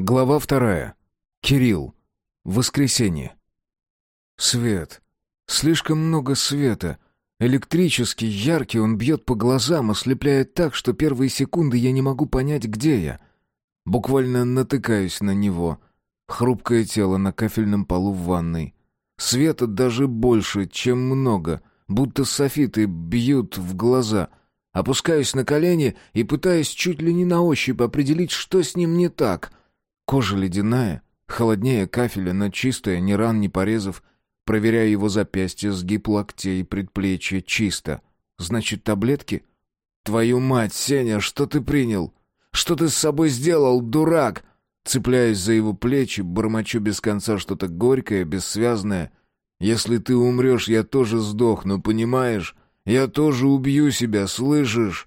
Глава вторая. Кирилл. Воскресенье. Свет. Слишком много света. Электрический, яркий, он бьет по глазам, ослепляет так, что первые секунды я не могу понять, где я. Буквально натыкаюсь на него. Хрупкое тело на кафельном полу в ванной. Света даже больше, чем много, будто софиты бьют в глаза. Опускаюсь на колени и пытаюсь чуть ли не на ощупь определить, что с ним не так — Кожа ледяная, холоднее кафеля, но чистая, ни ран, ни порезов. Проверяю его запястье, сгиб локтей, предплечье, чисто. Значит, таблетки? Твою мать, Сеня, что ты принял? Что ты с собой сделал, дурак? Цепляюсь за его плечи, бормочу без конца что-то горькое, бессвязное. Если ты умрешь, я тоже сдохну, понимаешь? Я тоже убью себя, слышишь?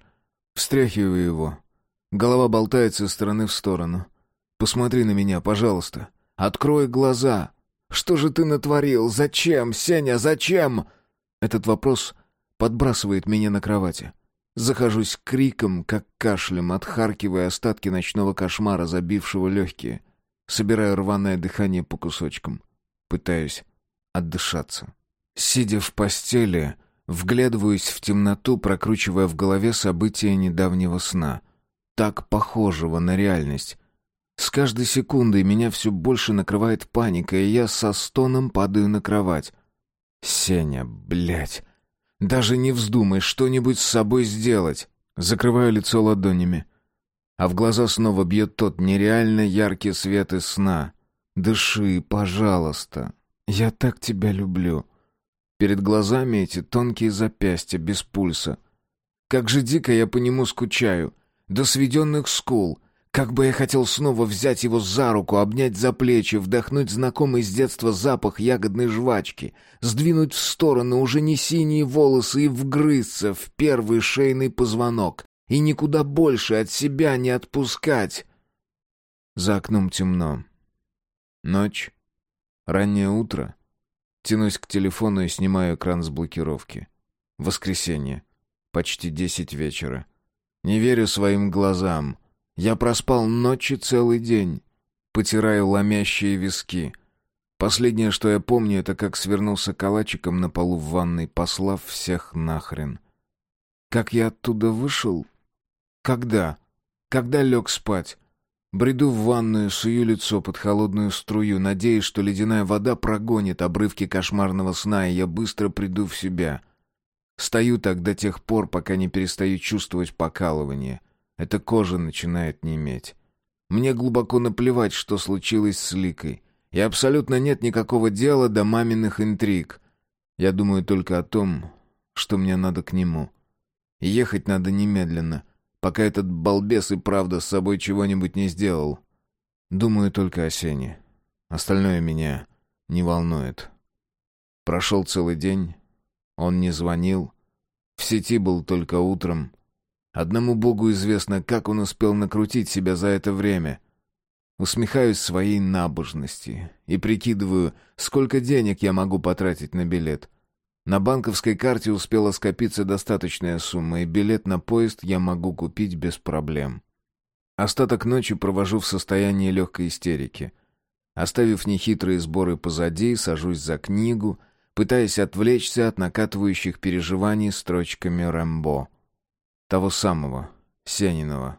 Встряхиваю его. Голова болтается из стороны в сторону. Посмотри на меня, пожалуйста. Открой глаза. Что же ты натворил? Зачем, Сеня, зачем? Этот вопрос подбрасывает меня на кровати. Захожусь криком, как кашлем, отхаркивая остатки ночного кошмара, забившего легкие. Собираю рваное дыхание по кусочкам. Пытаюсь отдышаться. Сидя в постели, вглядываюсь в темноту, прокручивая в голове события недавнего сна. Так похожего на реальность, с каждой секундой меня все больше накрывает паника, и я со стоном падаю на кровать. «Сеня, блядь! Даже не вздумай что-нибудь с собой сделать!» Закрываю лицо ладонями. А в глаза снова бьет тот нереально яркий свет из сна. «Дыши, пожалуйста. Я так тебя люблю». Перед глазами эти тонкие запястья без пульса. Как же дико я по нему скучаю. До сведенных скул — как бы я хотел снова взять его за руку, обнять за плечи, вдохнуть знакомый с детства запах ягодной жвачки, сдвинуть в сторону уже не синие волосы и вгрызться в первый шейный позвонок и никуда больше от себя не отпускать. За окном темно. Ночь. Раннее утро. Тянусь к телефону и снимаю экран с блокировки. Воскресенье. Почти десять вечера. Не верю своим глазам — я проспал ночи целый день. Потираю ломящие виски. Последнее, что я помню, это как свернулся калачиком на полу в ванной, послав всех нахрен. Как я оттуда вышел? Когда? Когда лег спать? Бреду в ванную, сую лицо под холодную струю, надеясь, что ледяная вода прогонит обрывки кошмарного сна, и я быстро приду в себя. Стою так до тех пор, пока не перестаю чувствовать покалывание — эта кожа начинает неметь. Мне глубоко наплевать, что случилось с Ликой. И абсолютно нет никакого дела до маминых интриг. Я думаю только о том, что мне надо к нему. Ехать надо немедленно, пока этот балбес и правда с собой чего-нибудь не сделал. Думаю только о Сене. Остальное меня не волнует. Прошел целый день. Он не звонил. В сети был только утром. Одному Богу известно, как он успел накрутить себя за это время. Усмехаюсь своей набожности и прикидываю, сколько денег я могу потратить на билет. На банковской карте успела скопиться достаточная сумма, и билет на поезд я могу купить без проблем. Остаток ночи провожу в состоянии легкой истерики. Оставив нехитрые сборы позади, сажусь за книгу, пытаясь отвлечься от накатывающих переживаний строчками Рэмбо. Того самого, Сенинова.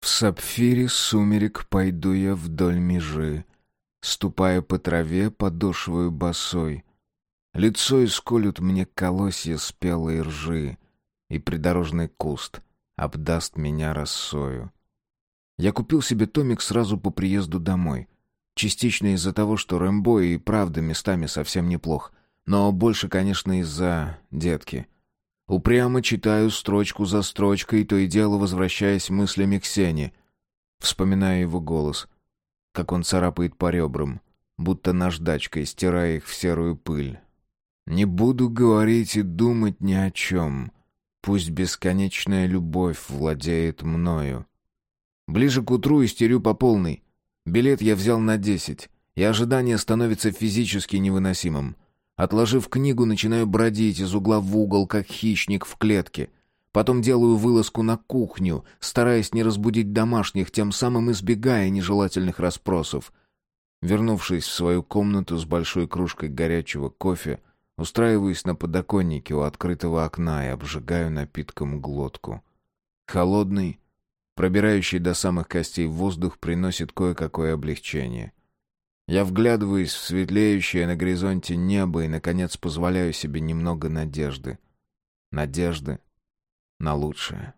В сапфире сумерек пойду я вдоль межи, Ступая по траве, подошвою босой. Лицо исколют мне колосья спелой ржи, И придорожный куст обдаст меня росою. Я купил себе томик сразу по приезду домой. Частично из-за того, что Рэмбо и правда местами совсем неплох, но больше, конечно, из-за детки — Упрямо читаю строчку за строчкой, то и дело возвращаясь мыслями к Сене. Вспоминаю его голос, как он царапает по ребрам, будто наждачкой, стирая их в серую пыль. «Не буду говорить и думать ни о чем. Пусть бесконечная любовь владеет мною». Ближе к утру истерю по полной. Билет я взял на десять, и ожидание становится физически невыносимым. Отложив книгу, начинаю бродить из угла в угол, как хищник в клетке. Потом делаю вылазку на кухню, стараясь не разбудить домашних, тем самым избегая нежелательных расспросов. Вернувшись в свою комнату с большой кружкой горячего кофе, устраиваюсь на подоконнике у открытого окна и обжигаю напитком глотку. Холодный, пробирающий до самых костей воздух приносит кое-какое облегчение. Я вглядываюсь в светлеющее на горизонте небо и, наконец, позволяю себе немного надежды. Надежды на лучшее.